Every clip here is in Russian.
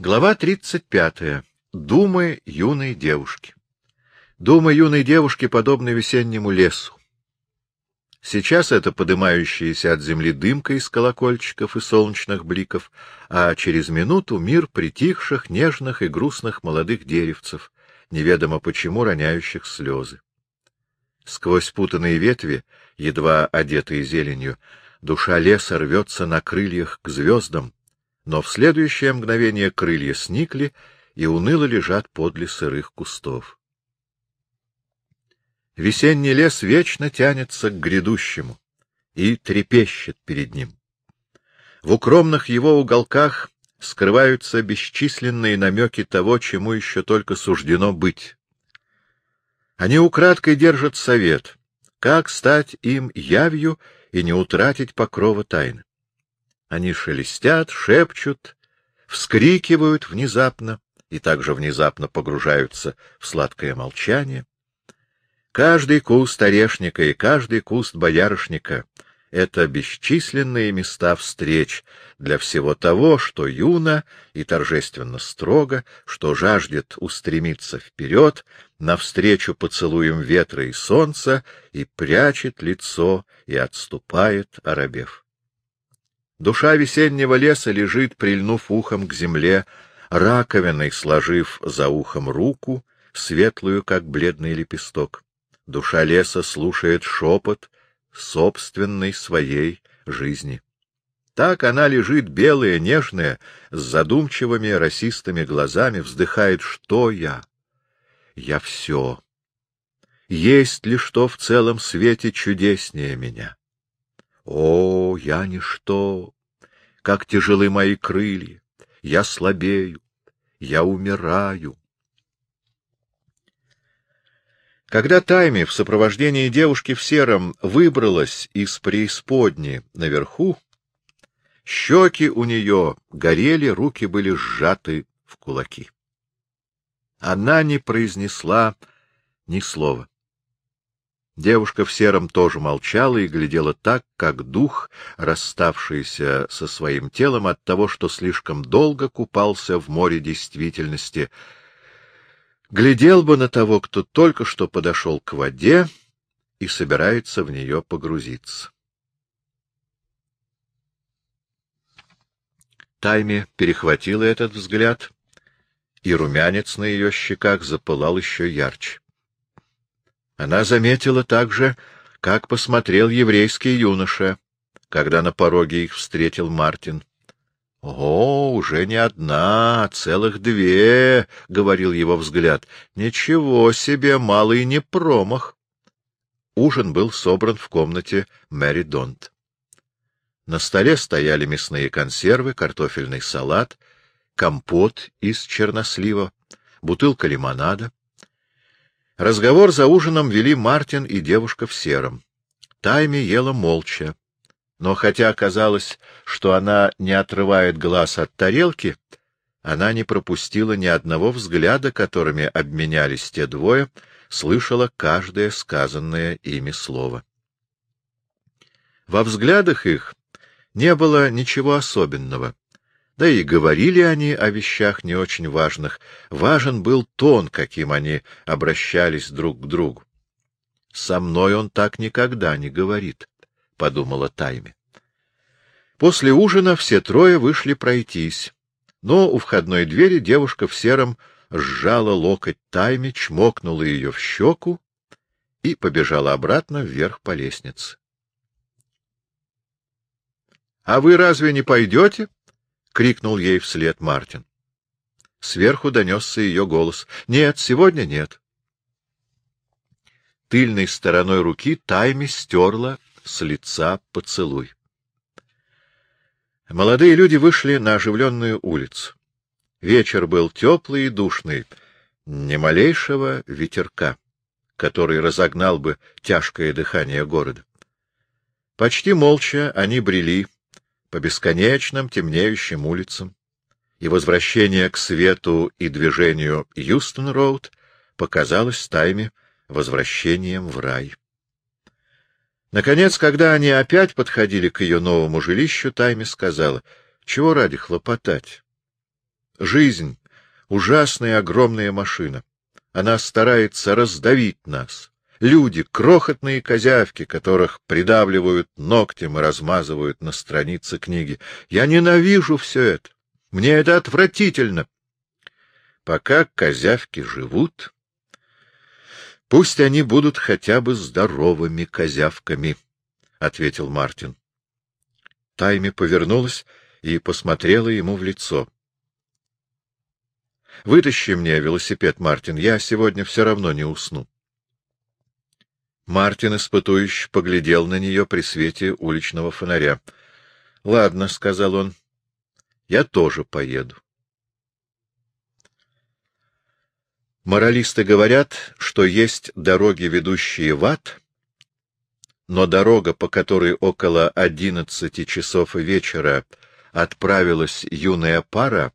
Глава 35. Думы юной девушки. Думы юной девушки подобны весеннему лесу. Сейчас это подымающаяся от земли дымка из колокольчиков и солнечных бликов, а через минуту мир притихших, нежных и грустных молодых деревцев, неведомо почему роняющих слезы. Сквозь путанные ветви, едва одетые зеленью, душа леса рвется на крыльях к звездам, но в следующее мгновение крылья сникли и уныло лежат подле сырых кустов. Весенний лес вечно тянется к грядущему и трепещет перед ним. В укромных его уголках скрываются бесчисленные намеки того, чему еще только суждено быть. Они украдкой держат совет, как стать им явью и не утратить покрова тайны. Они шелестят, шепчут, вскрикивают внезапно и также внезапно погружаются в сладкое молчание. Каждый куст орешника и каждый куст боярышника — это бесчисленные места встреч для всего того, что юно и торжественно строго, что жаждет устремиться вперед, навстречу поцелуем ветра и солнца, и прячет лицо и отступает, оробев. Душа весеннего леса лежит, прильнув ухом к земле, раковиной сложив за ухом руку, светлую, как бледный лепесток. Душа леса слушает шепот собственной своей жизни. Так она лежит белая, нежная, с задумчивыми расистыми глазами, вздыхает «Что я? Я все. Есть ли что в целом свете чудеснее меня?» О, я ничто! Как тяжелы мои крылья! Я слабею, я умираю. Когда Тайми в сопровождении девушки в сером выбралась из преисподни наверху, щеки у нее горели, руки были сжаты в кулаки. Она не произнесла ни слова. Девушка в сером тоже молчала и глядела так, как дух, расставшийся со своим телом от того, что слишком долго купался в море действительности, глядел бы на того, кто только что подошел к воде и собирается в нее погрузиться. Тайми перехватила этот взгляд, и румянец на ее щеках запылал еще ярче. Она заметила также, как посмотрел еврейский юноша, когда на пороге их встретил Мартин. — О, уже не одна, а целых две, — говорил его взгляд. — Ничего себе, малый не промах. Ужин был собран в комнате Мэри Донт. На столе стояли мясные консервы, картофельный салат, компот из чернослива, бутылка лимонада. Разговор за ужином вели Мартин и девушка в сером. Тайми ела молча. Но хотя казалось, что она не отрывает глаз от тарелки, она не пропустила ни одного взгляда, которыми обменялись те двое, слышала каждое сказанное ими слово. Во взглядах их не было ничего особенного, да и говорили они о вещах не очень важных. Важен был тон, каким они обращались друг к другу. «Со мной он так никогда не говорит», — подумала Тайми. После ужина все трое вышли пройтись, но у входной двери девушка в сером сжала локоть Тайми, чмокнула ее в щеку и побежала обратно вверх по лестнице. — А вы разве не пойдете? — крикнул ей вслед Мартин. Сверху донесся ее голос. — Нет, сегодня нет. Тыльной стороной руки Тайми стерла с лица поцелуй. Молодые люди вышли на оживленную улицу. Вечер был теплый и душный, ни малейшего ветерка, который разогнал бы тяжкое дыхание города. Почти молча они брели по бесконечным темнеющим улицам, и возвращение к свету и движению Юстон-Роуд показалось Тайме возвращением в рай. Наконец, когда они опять подходили к ее новому жилищу, Тайме сказала, — Чего ради хлопотать? Жизнь — ужасная огромная машина. Она старается раздавить нас. Люди — крохотные козявки, которых придавливают ногтем и размазывают на странице книги. Я ненавижу все это. Мне это отвратительно. Пока козявки живут, пусть они будут хотя бы здоровыми козявками, — ответил Мартин. Тайми повернулась и посмотрела ему в лицо. — Вытащи мне велосипед, Мартин, я сегодня все равно не усну. Мартин испытующе поглядел на нее при свете уличного фонаря. — Ладно, — сказал он, — я тоже поеду. Моралисты говорят, что есть дороги, ведущие в ад, но дорога, по которой около одиннадцати часов вечера отправилась юная пара,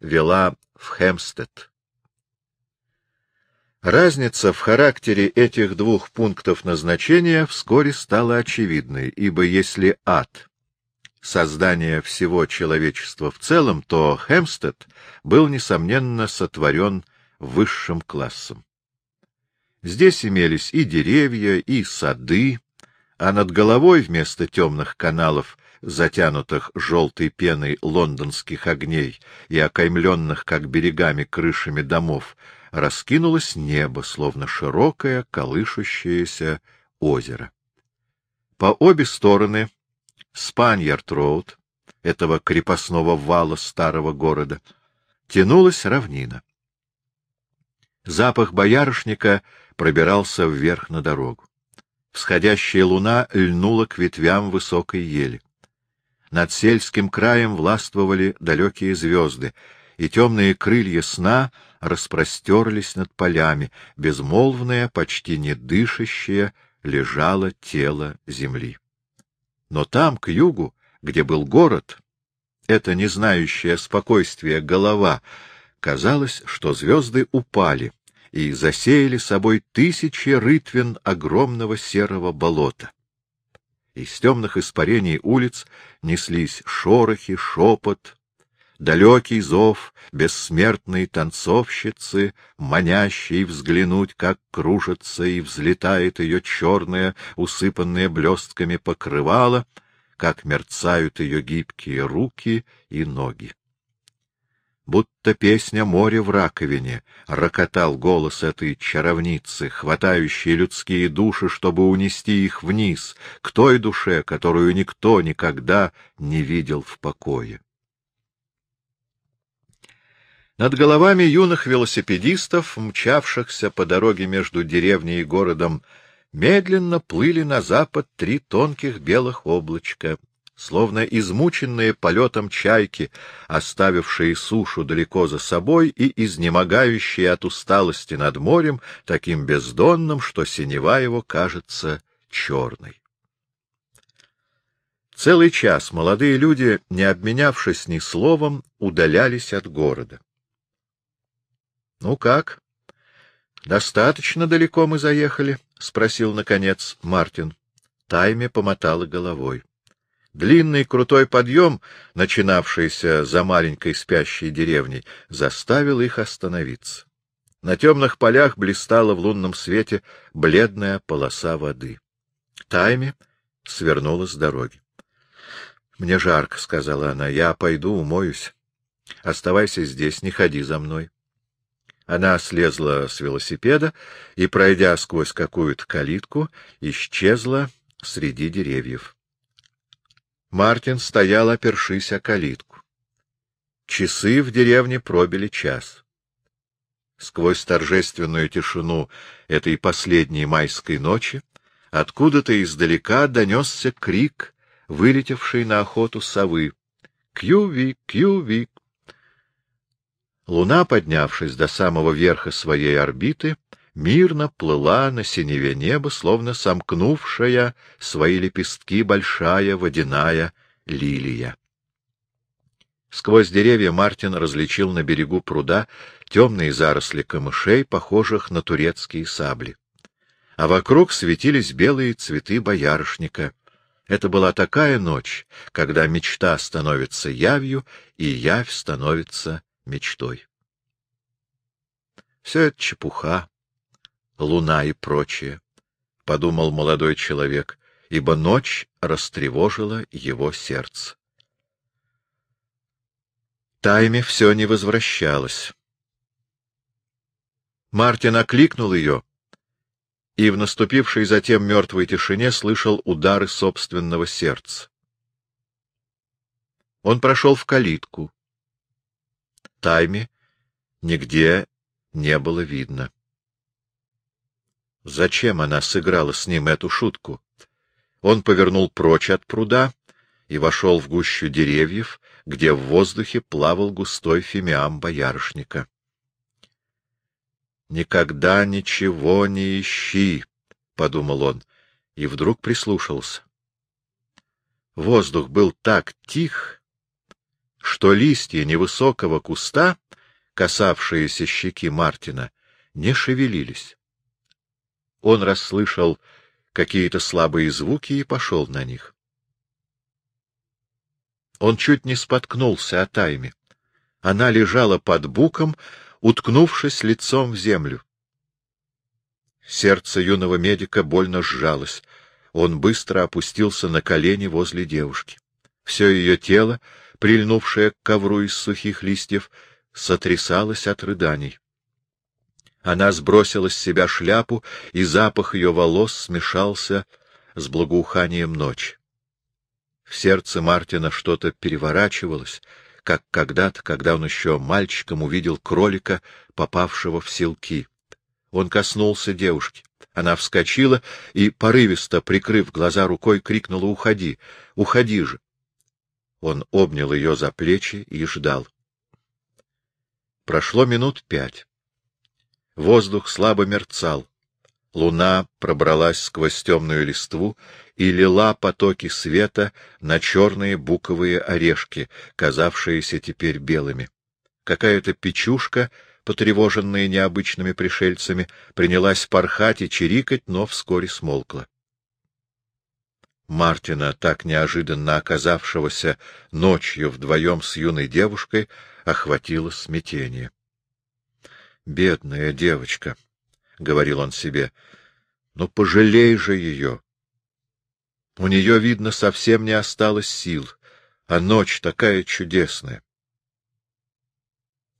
вела в Хемстед. Разница в характере этих двух пунктов назначения вскоре стала очевидной, ибо если ад — создание всего человечества в целом, то Хемстед был, несомненно, сотворен высшим классом. Здесь имелись и деревья, и сады, а над головой вместо темных каналов, затянутых желтой пеной лондонских огней и окаймленных, как берегами, крышами домов, раскинулось небо, словно широкое, колышущееся озеро. По обе стороны Спаньярд-Роуд, этого крепостного вала старого города, тянулась равнина. Запах боярышника пробирался вверх на дорогу. Всходящая луна льнула к ветвям высокой ели. Над сельским краем властвовали далекие звезды, и темные крылья сна распростерлись над полями, безмолвное, почти не дышащее, лежало тело земли. Но там, к югу, где был город, эта не знающая спокойствия голова, казалось, что звезды упали, и засеяли собой тысячи рытвин огромного серого болота. Из темных испарений улиц неслись шорохи, шепот, далекий зов бессмертной танцовщицы, манящей взглянуть, как кружится и взлетает ее черное, усыпанное блестками покрывало, как мерцают ее гибкие руки и ноги будто песня моря в раковине, рокотал голос этой чаровницы, хватающей людские души, чтобы унести их вниз, к той душе, которую никто никогда не видел в покое. Над головами юных велосипедистов, мчавшихся по дороге между деревней и городом, медленно плыли на запад три тонких белых облачка, словно измученные полетом чайки, оставившие сушу далеко за собой и изнемогающие от усталости над морем, таким бездонным, что синева его кажется черной. Целый час молодые люди, не обменявшись ни словом, удалялись от города. — Ну как? Достаточно далеко мы заехали? — спросил, наконец, Мартин. Тайме помотала головой. Длинный крутой подъем, начинавшийся за маленькой спящей деревней, заставил их остановиться. На темных полях блистала в лунном свете бледная полоса воды. Тайми свернула с дороги. — Мне жарко, — сказала она, — я пойду умоюсь. Оставайся здесь, не ходи за мной. Она слезла с велосипеда и, пройдя сквозь какую-то калитку, исчезла среди деревьев. Мартин стоял, опершись о калитку. Часы в деревне пробили час. Сквозь торжественную тишину этой последней майской ночи откуда-то издалека донесся крик, вылетевший на охоту совы. «Кьювик! Кьювик!» Луна, поднявшись до самого верха своей орбиты, мирно плыла на синеве неба, словно сомкнувшая свои лепестки большая водяная лилия. Сквозь деревья Мартин различил на берегу пруда темные заросли камышей, похожих на турецкие сабли. А вокруг светились белые цветы боярышника. Это была такая ночь, когда мечта становится явью, и явь становится мечтой. Все это чепуха, луна и прочее, — подумал молодой человек, ибо ночь растревожила его сердце. Тайме все не возвращалось. Мартин окликнул ее, и в наступившей затем мертвой тишине слышал удары собственного сердца. Он прошел в калитку. Тайме нигде не было видно. Зачем она сыграла с ним эту шутку? Он повернул прочь от пруда и вошел в гущу деревьев, где в воздухе плавал густой фимиам боярышника. «Никогда ничего не ищи», — подумал он, и вдруг прислушался. Воздух был так тих, что листья невысокого куста, касавшиеся щеки Мартина, не шевелились. Он расслышал какие-то слабые звуки и пошел на них. Он чуть не споткнулся о тайме. Она лежала под буком, уткнувшись лицом в землю. Сердце юного медика больно сжалось. Он быстро опустился на колени возле девушки. Все ее тело, прильнувшее к ковру из сухих листьев, сотрясалось от рыданий. Она сбросила с себя шляпу, и запах ее волос смешался с благоуханием ночи. В сердце Мартина что-то переворачивалось, как когда-то, когда он еще мальчиком увидел кролика, попавшего в селки. Он коснулся девушки. Она вскочила и, порывисто прикрыв глаза рукой, крикнула «Уходи! Уходи же!» Он обнял ее за плечи и ждал. Прошло минут пять. Воздух слабо мерцал. Луна пробралась сквозь темную листву и лила потоки света на черные буковые орешки, казавшиеся теперь белыми. Какая-то печушка, потревоженная необычными пришельцами, принялась порхать и чирикать, но вскоре смолкла. Мартина, так неожиданно оказавшегося ночью вдвоем с юной девушкой, охватило смятение. — Бедная девочка, — говорил он себе, — ну пожалей же ее. У нее, видно, совсем не осталось сил, а ночь такая чудесная.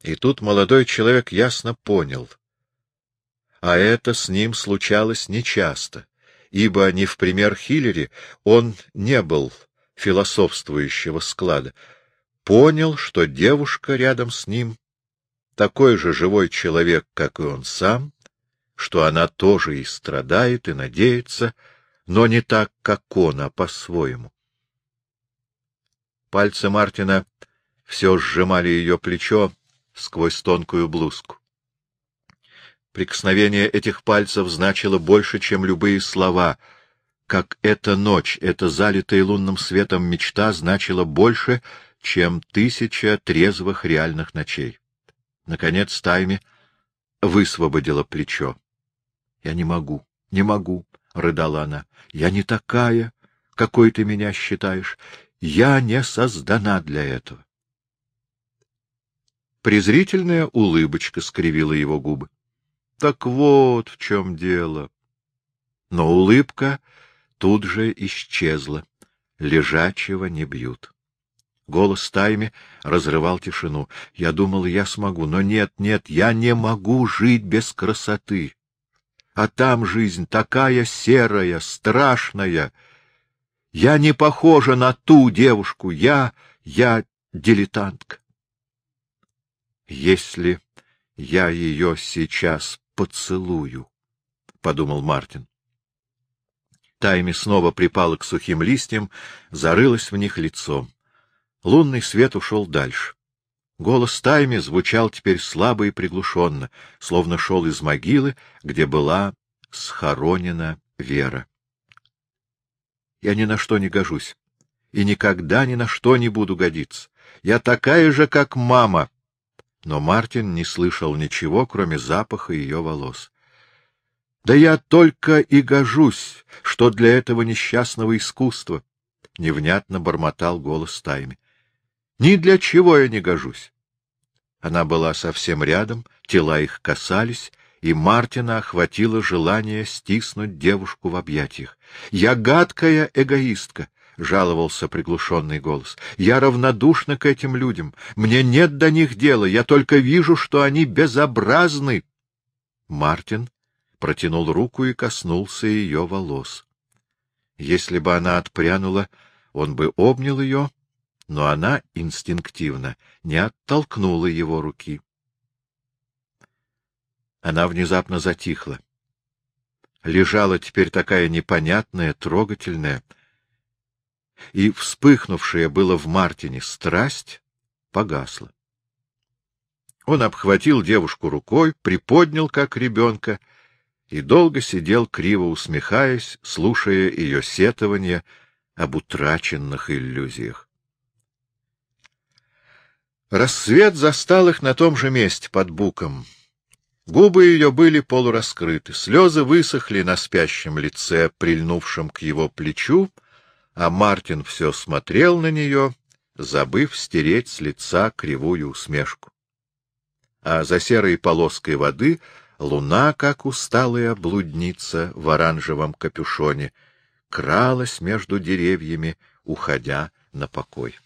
И тут молодой человек ясно понял. А это с ним случалось нечасто, ибо не в пример Хиллери он не был философствующего склада. Понял, что девушка рядом с ним такой же живой человек, как и он сам, что она тоже и страдает, и надеется, но не так, как он, а по-своему. Пальцы Мартина все сжимали ее плечо сквозь тонкую блузку. Прикосновение этих пальцев значило больше, чем любые слова, как эта ночь, эта залитая лунным светом мечта значила больше, чем тысяча трезвых реальных ночей. Наконец Тайми высвободила плечо. — Я не могу, не могу, — рыдала она. — Я не такая, какой ты меня считаешь. Я не создана для этого. Презрительная улыбочка скривила его губы. Так вот в чем дело. Но улыбка тут же исчезла. Лежачего не бьют. Голос Тайми разрывал тишину. Я думал, я смогу, но нет, нет, я не могу жить без красоты. А там жизнь такая серая, страшная. Я не похожа на ту девушку, я, я дилетантка. Если я ее сейчас поцелую, — подумал Мартин. Тайми снова припала к сухим листьям, зарылась в них лицом. Лунный свет ушел дальше. Голос Тайми звучал теперь слабо и приглушенно, словно шел из могилы, где была схоронена Вера. Я ни на что не гожусь, и никогда ни на что не буду годиться. Я такая же, как мама. Но Мартин не слышал ничего, кроме запаха ее волос. Да я только и гожусь, что для этого несчастного искусства, — невнятно бормотал голос Тайми. Ни для чего я не гожусь. Она была совсем рядом, тела их касались, и Мартина охватило желание стиснуть девушку в объятиях. — Я гадкая эгоистка! — жаловался приглушенный голос. — Я равнодушна к этим людям. Мне нет до них дела. Я только вижу, что они безобразны. Мартин протянул руку и коснулся ее волос. Если бы она отпрянула, он бы обнял ее, но она инстинктивно не оттолкнула его руки. Она внезапно затихла. Лежала теперь такая непонятная, трогательная, и вспыхнувшая было в Мартине страсть погасла. Он обхватил девушку рукой, приподнял, как ребенка, и долго сидел, криво усмехаясь, слушая ее сетование об утраченных иллюзиях. Рассвет застал их на том же месте, под буком. Губы ее были полураскрыты, слезы высохли на спящем лице, прильнувшем к его плечу, а Мартин все смотрел на нее, забыв стереть с лица кривую усмешку. А за серой полоской воды луна, как усталая блудница в оранжевом капюшоне, кралась между деревьями, уходя на покой.